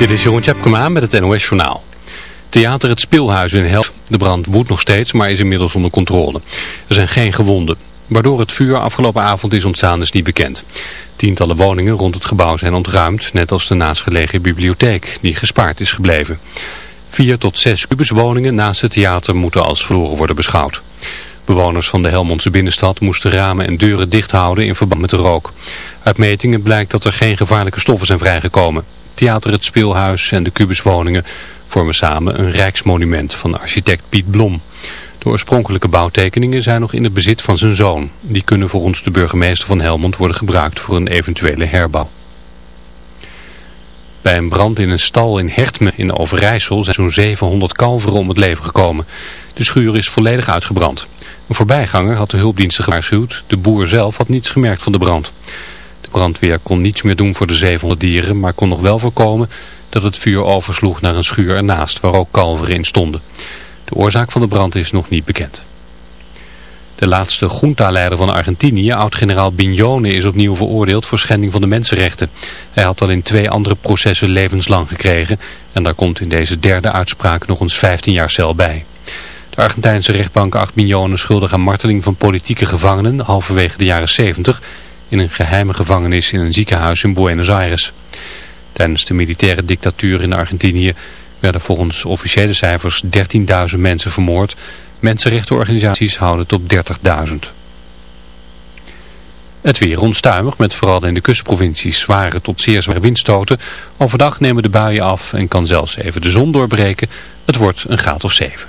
Dit is Jeroen Tjepkema met het NOS Journaal. Theater Het Speelhuis in Helft. De brand woedt nog steeds, maar is inmiddels onder controle. Er zijn geen gewonden. Waardoor het vuur afgelopen avond is ontstaan is niet bekend. Tientallen woningen rond het gebouw zijn ontruimd, net als de naastgelegen bibliotheek, die gespaard is gebleven. Vier tot zes kubuswoningen naast het theater moeten als verloren worden beschouwd. Bewoners van de Helmondse binnenstad moesten ramen en deuren dicht houden in verband met de rook. Uit metingen blijkt dat er geen gevaarlijke stoffen zijn vrijgekomen. Theater Het Speelhuis en de kubuswoningen vormen samen een rijksmonument van architect Piet Blom. De oorspronkelijke bouwtekeningen zijn nog in het bezit van zijn zoon. Die kunnen volgens de burgemeester van Helmond worden gebruikt voor een eventuele herbouw. Bij een brand in een stal in Hertme in Overijssel zijn zo'n 700 kalveren om het leven gekomen. De schuur is volledig uitgebrand. Een voorbijganger had de hulpdiensten gewaarschuwd. De boer zelf had niets gemerkt van de brand. Brandweer kon niets meer doen voor de 700 dieren, maar kon nog wel voorkomen dat het vuur oversloeg naar een schuur ernaast waar ook kalveren in stonden. De oorzaak van de brand is nog niet bekend. De laatste junta-leider van Argentinië, oud-generaal Bignone, is opnieuw veroordeeld voor schending van de mensenrechten. Hij had al in twee andere processen levenslang gekregen en daar komt in deze derde uitspraak nog eens 15 jaar cel bij. De Argentijnse rechtbank acht Bignone schuldig aan marteling van politieke gevangenen halverwege de jaren 70 in een geheime gevangenis in een ziekenhuis in Buenos Aires. Tijdens de militaire dictatuur in Argentinië werden volgens officiële cijfers 13.000 mensen vermoord. Mensenrechtenorganisaties houden op 30.000. Het weer onstuimig met vooral in de kustprovincies zware tot zeer zware windstoten. Overdag nemen de buien af en kan zelfs even de zon doorbreken. Het wordt een graad of 7.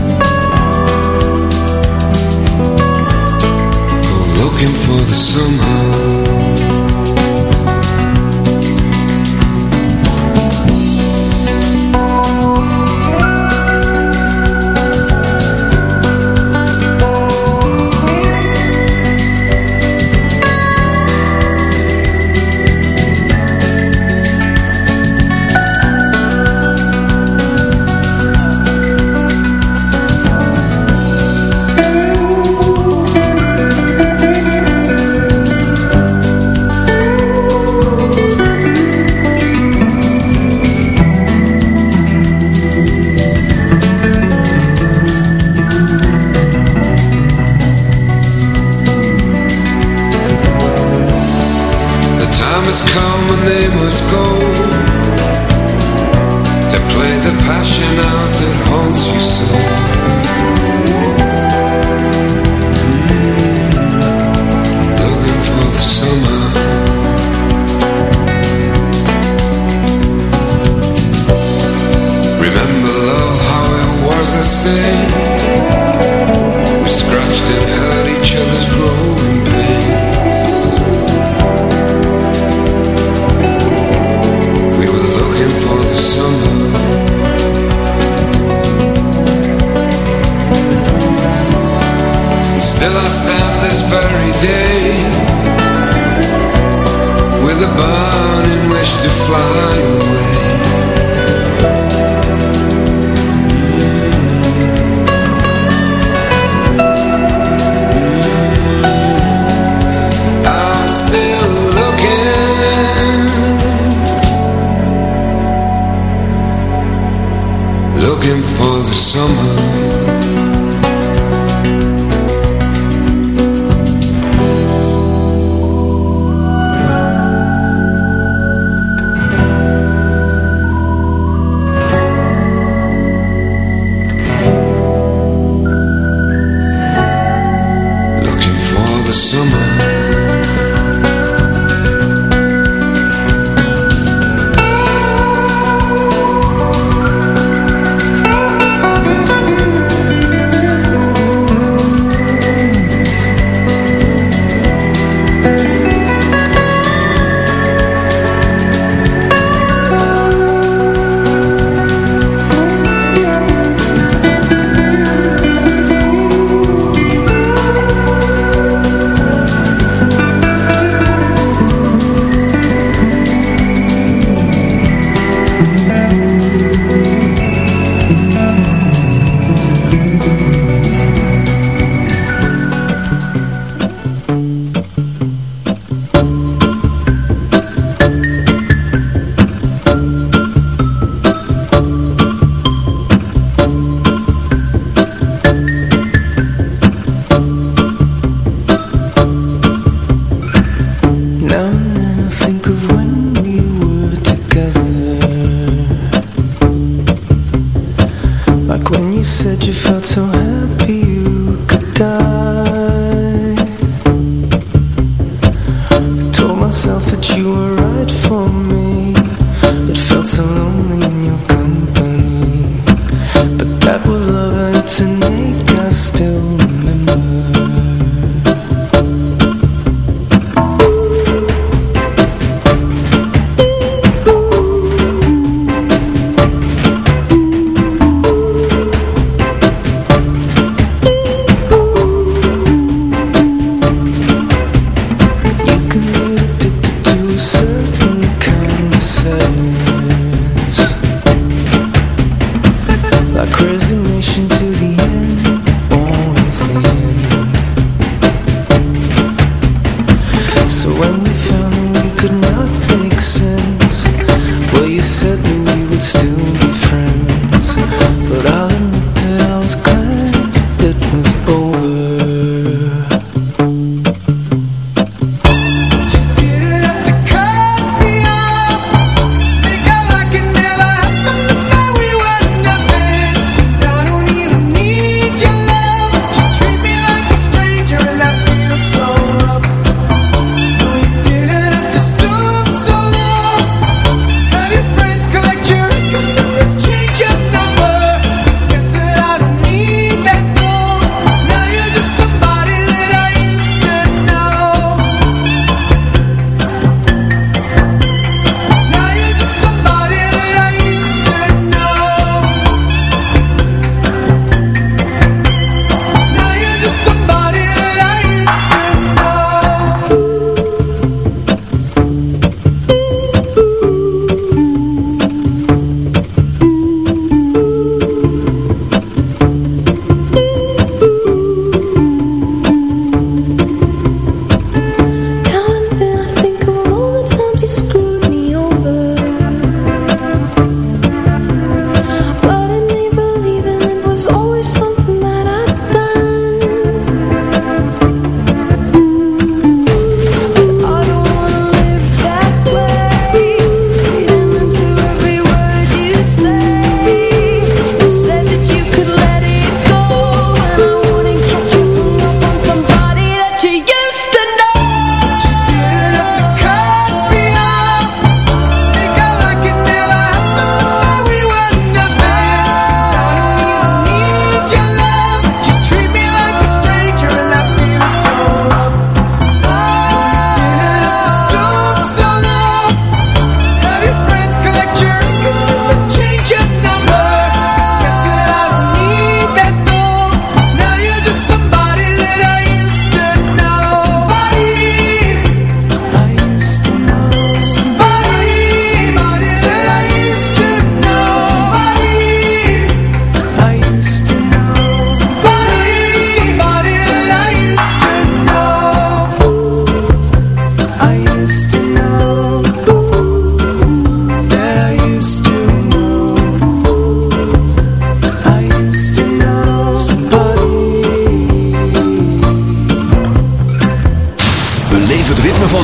looking for the somehow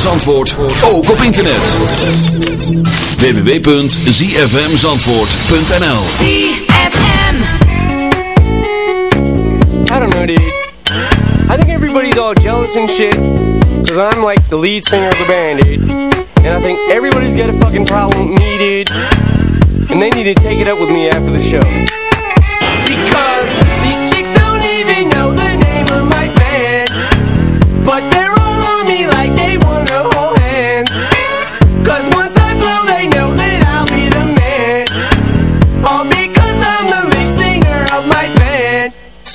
Zandvoort ook op internet. www.zfmzandvoort.nl ZFM. I don't know, dude. I think everybody's all jealous and shit. Cause I'm like the lead singer of the band, dude. And I think everybody's got a fucking problem with me, dude. And they need to take it up with me after the show. Because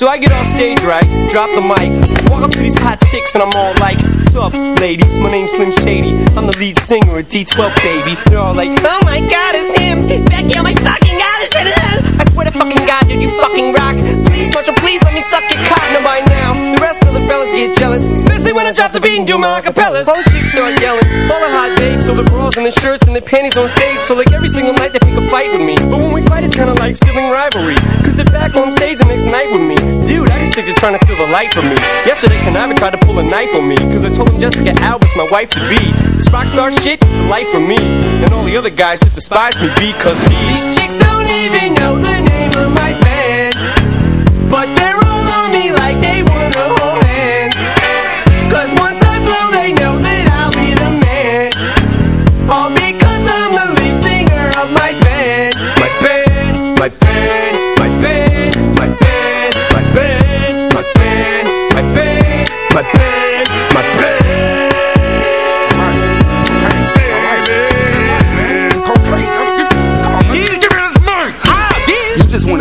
So I get off stage right, drop the mic, walk up to these hot chicks and I'm all like, What's up, ladies? My name's Slim Shady. I'm the lead singer at D12, baby. They're all like, Oh my god, it's him! Becky, oh my fucking god, it's him! I swear to fucking god, dude, you fucking rock. Please, don't you please let me suck your. Now by get jealous, especially when I drop the beat and do my acapellas. The chicks start yelling, all the hot babes, so the bras and the shirts and the panties on stage. So like every single night they pick a fight with me. But when we fight, it's kinda like sibling rivalry. Cause they're back on stage the next night with me. Dude, I just think they're trying to steal the light from me. Yesterday, Kuniva tried to pull a knife on me. Cause I told him Jessica Alba's my wife to be. This rock star shit is a life for me. And all the other guys just despise me because these chicks don't even know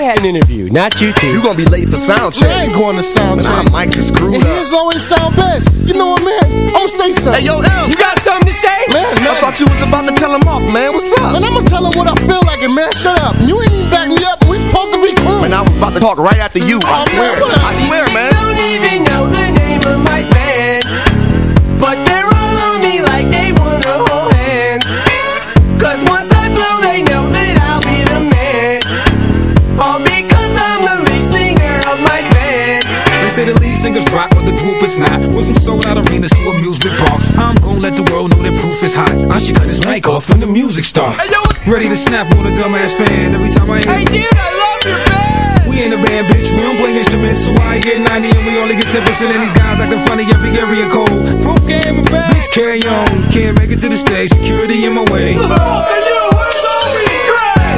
had an interview, not you two. You gonna be late for sound check. I ain't going to sound But our check. mics is screwed And up. his always sound best. You know what, man? I'm gonna say something. Hey, yo, L. You got something to say? man, man. I thought you was about to tell him off, man. What's up? Man, I'm gonna tell him what I feel like, and man, shut up. You ain't even back me up. We supposed to be cool. Man, I was about to talk right after you. I man, swear. what I swear, man. don't even know the name of my band. But singers rock, but the group is not. Went from sold out arenas to amusement parks. I'm gonna let the world know that proof is hot. I should cut his mic off when the music starts. Ready to snap on a dumbass fan every time I Hey hear. dude, I love your band. We ain't a band, bitch. We don't play instruments, so I get 90 and we only get 10%. And these guys acting funny every area code. Proof game a. Bitch, carry on. Can't make it to the stage. Security in my way. Hey, you, where's all these tracks?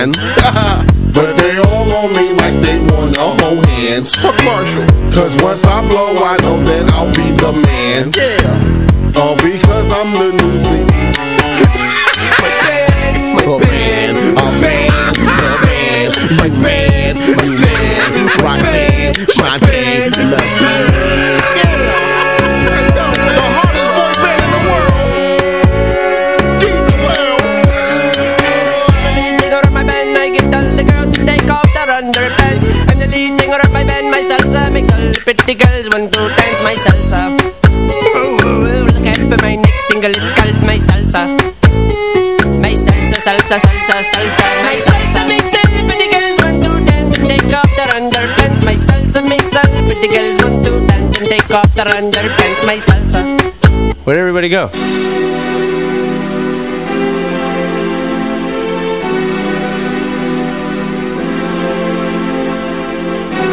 My band. but they all on me like they wanna hold hands. Fuck Marshall. Cause once I blow, I know that I'll be the man. Yeah. All because I'm the newsweek. my band, my band, a band, a band, you man, you man, Roxanne, Shantae, let's pretty girls want to dance my salsa. Ooh, ooh, ooh, look out for my next single, it's called my salsa. My salsa, salsa, salsa, salsa, my salsa makes all the pretty girls want to dance. Take take off their underpants My salsa makes all the pretty girls want to dance And take off their underpants My salsa Where'd everybody go?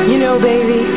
You know, baby,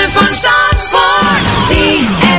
ritme voor Zandvoort.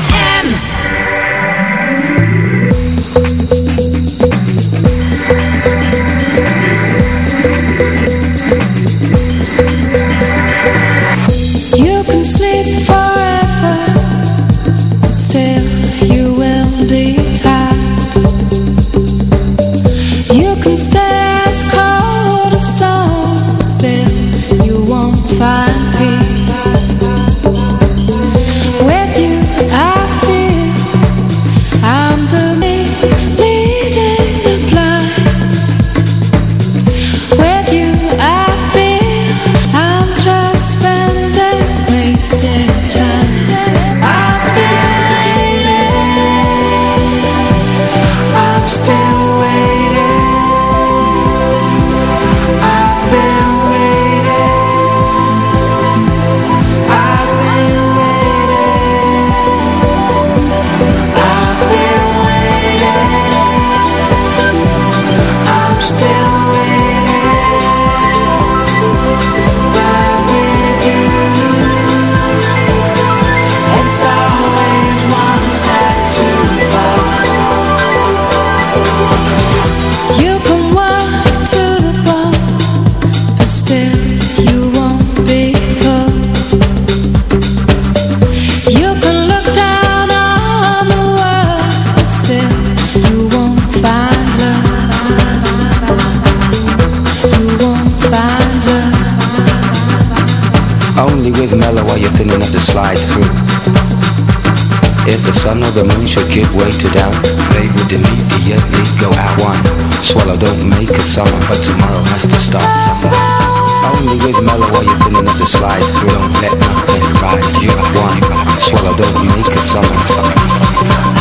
feet go at one. Swallow don't make a summer But tomorrow has to start somewhere. Only with mellow while you feeling at the slide Through don't let nothing ride You. Are one Swallow don't make a summer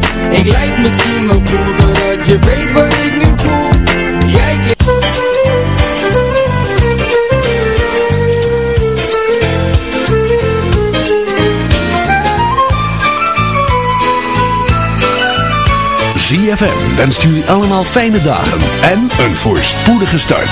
Ik lijk misschien wel cool Doordat je weet wat ik nu voel Jij ZFM wenst jullie allemaal fijne dagen en een voorspoedige start.